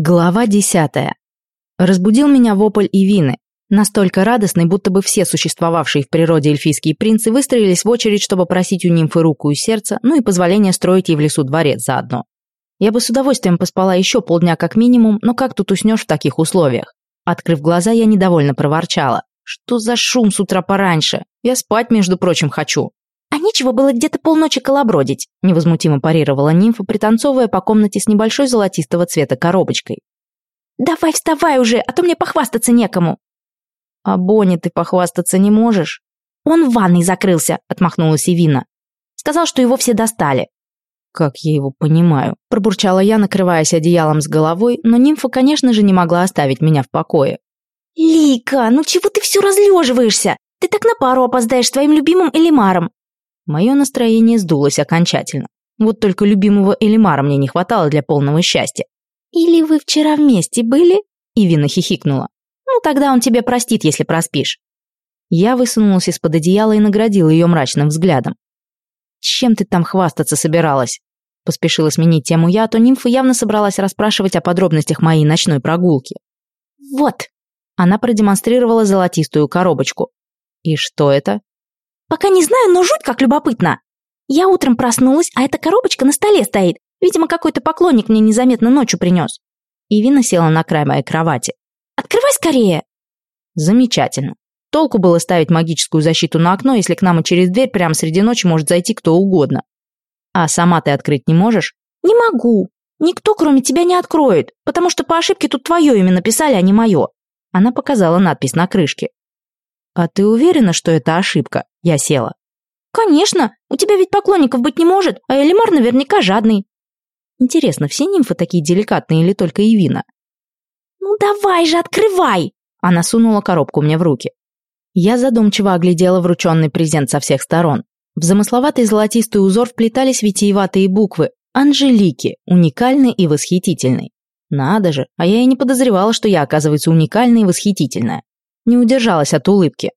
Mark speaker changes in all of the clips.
Speaker 1: Глава десятая. Разбудил меня вопль Ивины, настолько радостный, будто бы все существовавшие в природе эльфийские принцы выстроились в очередь, чтобы просить у нимфы руку и сердце, ну и позволение строить ей в лесу дворец заодно. Я бы с удовольствием поспала еще полдня как минимум, но как тут уснешь в таких условиях? Открыв глаза, я недовольно проворчала. Что за шум с утра пораньше? Я спать, между прочим, хочу.
Speaker 2: «А нечего было где-то полночи колобродить», — невозмутимо парировала нимфа, пританцовывая по комнате с небольшой золотистого цвета коробочкой. «Давай вставай уже, а то мне похвастаться некому».
Speaker 1: «А Бонни ты похвастаться не можешь?»
Speaker 2: «Он в ванной закрылся», — отмахнулась Ивина. «Сказал, что его все достали».
Speaker 1: «Как я его понимаю», — пробурчала я, накрываясь одеялом с головой, но нимфа, конечно же, не могла оставить меня в покое.
Speaker 2: «Лика, ну чего ты все разлеживаешься? Ты так на пару опоздаешь твоим любимым Элимаром.
Speaker 1: Мое настроение сдулось окончательно. Вот только любимого Элимара мне не хватало для полного счастья.
Speaker 2: «Или вы вчера вместе были?»
Speaker 1: Ивина хихикнула.
Speaker 2: «Ну, тогда он тебе простит, если проспишь».
Speaker 1: Я высунулась из-под одеяла и наградила ее мрачным взглядом. «Чем ты там хвастаться собиралась?» Поспешила сменить тему я, а то нимфа явно собралась расспрашивать о подробностях моей ночной прогулки.
Speaker 2: «Вот!»
Speaker 1: Она продемонстрировала золотистую коробочку. «И что это?»
Speaker 2: Пока не знаю, но жуть как любопытно. Я утром проснулась, а эта коробочка на столе стоит. Видимо, какой-то поклонник мне незаметно ночью принес.
Speaker 1: Ивина села на край моей кровати.
Speaker 2: «Открывай скорее!»
Speaker 1: Замечательно. Толку было ставить магическую защиту на окно, если к нам и через дверь прямо среди ночи может зайти кто угодно. А сама ты открыть не можешь?
Speaker 2: Не могу. Никто, кроме тебя, не откроет, потому что по ошибке тут твое имя написали, а не мое.
Speaker 1: Она показала надпись на крышке. «А ты уверена, что это ошибка?» Я села.
Speaker 2: «Конечно! У тебя ведь поклонников быть не может, а Элимар наверняка жадный».
Speaker 1: «Интересно, все нимфы такие деликатные или только Ивина?»
Speaker 2: «Ну давай же, открывай!»
Speaker 1: Она сунула коробку мне в руки. Я задумчиво оглядела врученный презент со всех сторон. В замысловатый золотистый узор вплетались витиеватые буквы «Анжелики», уникальный и восхитительный. Надо же, а я и не подозревала, что я, оказывается, уникальная и восхитительная. Не удержалась от улыбки.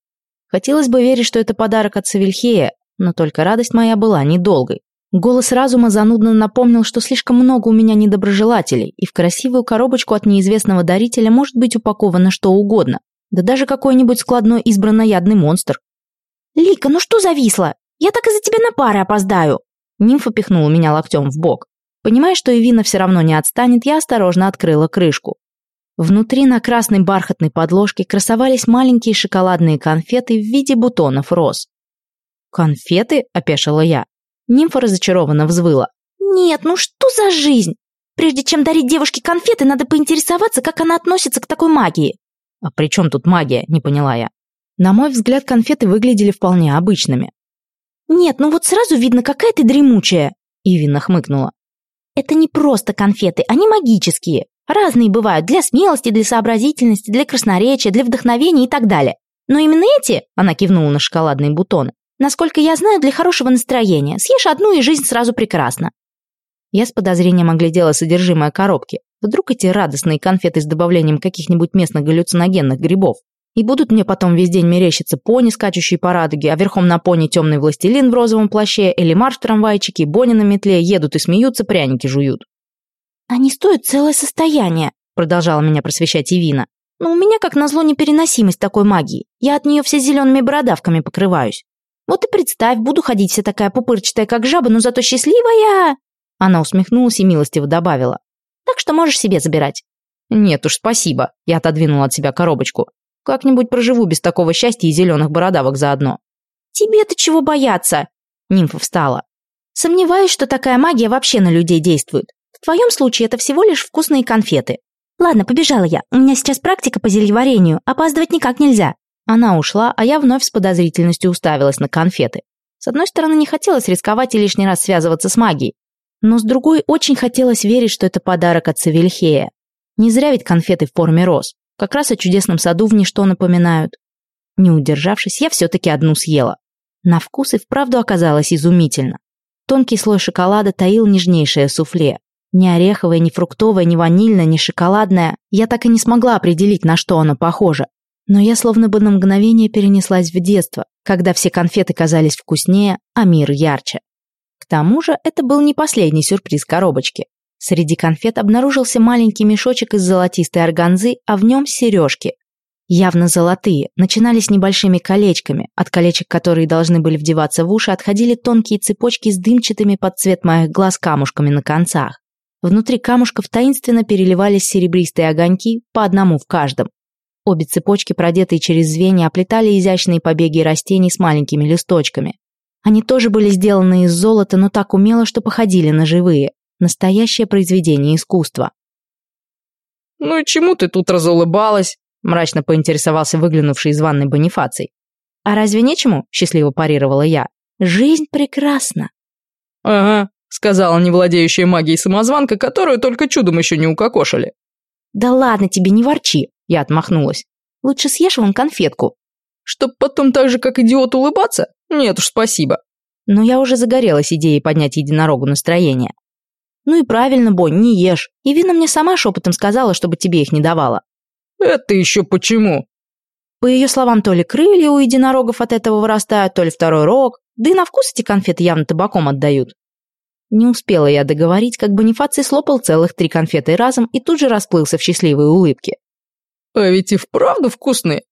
Speaker 1: Хотелось бы верить, что это подарок от Савельхея, но только радость моя была недолгой. Голос разума занудно напомнил, что слишком много у меня недоброжелателей, и в красивую коробочку от неизвестного дарителя может быть упаковано что угодно. Да даже какой-нибудь складной избранноядный монстр.
Speaker 2: «Лика, ну что зависло? Я так из-за тебя на пары опоздаю!»
Speaker 1: Нимфа пихнула меня локтем в бок. Понимая, что Эвина все равно не отстанет, я осторожно открыла крышку. Внутри на красной бархатной подложке красовались маленькие шоколадные конфеты в виде бутонов роз. «Конфеты?» – опешила я. Нимфа разочарованно взвыла.
Speaker 2: «Нет, ну что за жизнь? Прежде чем дарить девушке конфеты, надо поинтересоваться, как она относится к такой магии».
Speaker 1: «А при чем тут магия?» – не поняла я. На мой взгляд, конфеты выглядели вполне обычными.
Speaker 2: «Нет, ну вот сразу видно, какая ты дремучая!»
Speaker 1: Ивина хмыкнула.
Speaker 2: «Это не просто конфеты, они магические. Разные бывают для смелости, для сообразительности, для красноречия, для вдохновения и так далее. Но именно эти, она кивнула на шоколадные бутоны, насколько я знаю, для хорошего настроения. Съешь одну, и жизнь сразу прекрасна.
Speaker 1: Я с подозрением оглядела содержимое коробки. Вдруг эти радостные конфеты с добавлением каких-нибудь местных галлюциногенных грибов. И будут мне потом весь день мерещиться пони, скачущие по радуге, а верхом на пони темный властелин в розовом плаще, или марш в трамвайчике, Бони на метле, едут и смеются, пряники жуют.
Speaker 2: «Они стоят целое состояние», — продолжала меня просвещать Ивина. «Но у меня, как назло, непереносимость такой магии. Я от нее все зелеными бородавками покрываюсь. Вот и представь, буду ходить вся такая пупырчатая, как жаба, но зато счастливая!» Она усмехнулась и милостиво добавила. «Так что можешь себе забирать».
Speaker 1: «Нет уж, спасибо», — я отодвинула от себя коробочку. «Как-нибудь проживу без такого счастья и зеленых бородавок заодно».
Speaker 2: «Тебе-то чего бояться?» Нимфа встала. «Сомневаюсь, что такая магия вообще на людей действует. В твоем случае это всего лишь вкусные конфеты. Ладно, побежала я. У меня сейчас практика по зельеварению. Опаздывать никак нельзя.
Speaker 1: Она ушла, а я вновь с подозрительностью уставилась на конфеты. С одной стороны, не хотелось рисковать и лишний раз связываться с магией. Но с другой, очень хотелось верить, что это подарок от Савельхея. Не зря ведь конфеты в форме роз. Как раз о чудесном саду в ничто напоминают. Не удержавшись, я все-таки одну съела. На вкус и вправду оказалось изумительно. Тонкий слой шоколада таил нежнейшее суфле. Ни ореховое, ни фруктовое, ни ванильное, ни шоколадное. Я так и не смогла определить, на что оно похоже. Но я словно бы на мгновение перенеслась в детство, когда все конфеты казались вкуснее, а мир ярче. К тому же это был не последний сюрприз коробочки. Среди конфет обнаружился маленький мешочек из золотистой органзы, а в нем сережки. Явно золотые, начинались небольшими колечками, от колечек, которые должны были вдеваться в уши, отходили тонкие цепочки с дымчатыми под цвет моих глаз камушками на концах. Внутри камушков таинственно переливались серебристые огоньки, по одному в каждом. Обе цепочки, продетые через звенья, оплетали изящные побеги растений с маленькими листочками. Они тоже были сделаны из золота, но так умело, что походили на живые. Настоящее произведение искусства.
Speaker 3: «Ну и чему ты тут разулыбалась?» мрачно поинтересовался выглянувший из ванной Бонифаций.
Speaker 1: «А разве нечему?» – счастливо парировала я. «Жизнь прекрасна».
Speaker 3: «Ага», – сказала невладеющая магией самозванка, которую только чудом еще не укокошили.
Speaker 1: «Да ладно тебе, не ворчи», – я отмахнулась. «Лучше съешь вон конфетку».
Speaker 3: «Чтоб потом так же, как идиот, улыбаться? Нет уж, спасибо».
Speaker 1: Но я уже загорелась идеей поднять единорогу настроение. «Ну и правильно, Бонь, не ешь. И Вина мне сама шепотом сказала, чтобы тебе их не давала».
Speaker 3: «Это еще почему?»
Speaker 1: По ее словам, то ли крылья у единорогов от этого вырастают, то ли второй рог, да и на вкус эти конфеты явно табаком отдают. Не успела я договорить, как Бонифаций слопал целых три конфеты разом и тут же расплылся в счастливой улыбке.
Speaker 3: «А ведь и вправду вкусные.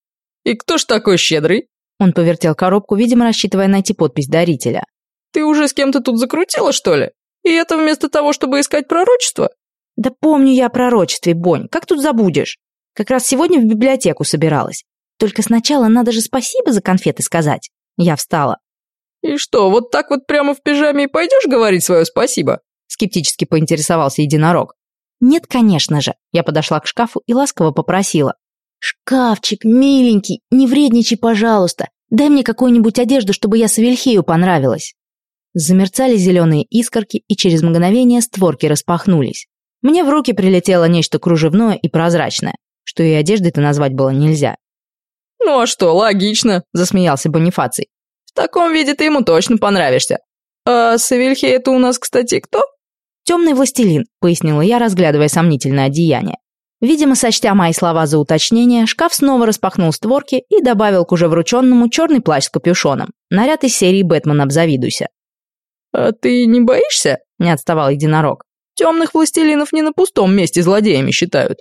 Speaker 3: И кто ж такой щедрый?»
Speaker 1: Он повертел коробку, видимо, рассчитывая найти подпись дарителя.
Speaker 3: «Ты уже с кем-то тут закрутила, что ли? И это вместо того, чтобы искать пророчество?»
Speaker 1: «Да помню я о пророчестве, Бонь, как тут забудешь?» Как раз сегодня в библиотеку собиралась. Только сначала надо же спасибо за конфеты сказать. Я встала.
Speaker 3: «И что, вот так вот прямо в пижаме и пойдешь говорить свое спасибо?»
Speaker 1: Скептически поинтересовался единорог. «Нет, конечно же». Я подошла к шкафу и ласково попросила. «Шкафчик, миленький, не вредничай, пожалуйста. Дай мне какую-нибудь одежду, чтобы я Савельхею понравилась». Замерцали зеленые искорки, и через мгновение створки распахнулись. Мне в руки прилетело нечто кружевное и прозрачное что и одеждой-то назвать было нельзя.
Speaker 3: «Ну а что, логично», — засмеялся Бонифаций. «В таком виде ты ему точно понравишься. А Савельхей это у нас, кстати, кто?»
Speaker 1: «Темный властелин», — пояснила я, разглядывая сомнительное одеяние. Видимо, сочтя мои слова за уточнение, шкаф снова распахнул створки и добавил к уже врученному черный плащ с капюшоном. Наряд из серии «Бэтмен, обзавидуйся».
Speaker 3: «А ты не боишься?» — не отставал единорог. «Темных властелинов не на пустом месте злодеями считают».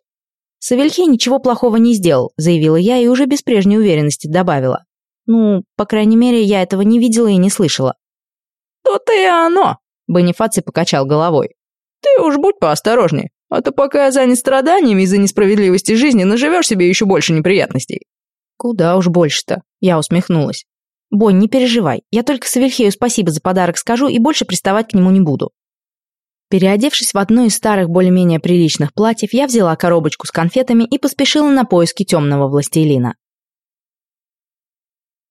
Speaker 1: «Савельхей ничего плохого не сделал», — заявила я и уже без прежней уверенности добавила. «Ну, по крайней мере, я этого не видела и не слышала».
Speaker 3: «То-то и оно», — Бонифаций покачал головой. «Ты уж будь поосторожнее, а то пока я занят страданиями из-за несправедливости жизни, наживешь себе еще больше неприятностей».
Speaker 1: «Куда уж больше-то», — я усмехнулась. «Бонь, не переживай, я только Савельхею спасибо за подарок скажу и больше приставать к нему не буду. Переодевшись в одно из старых более-менее приличных платьев, я взяла коробочку с конфетами и поспешила на поиски темного властелина.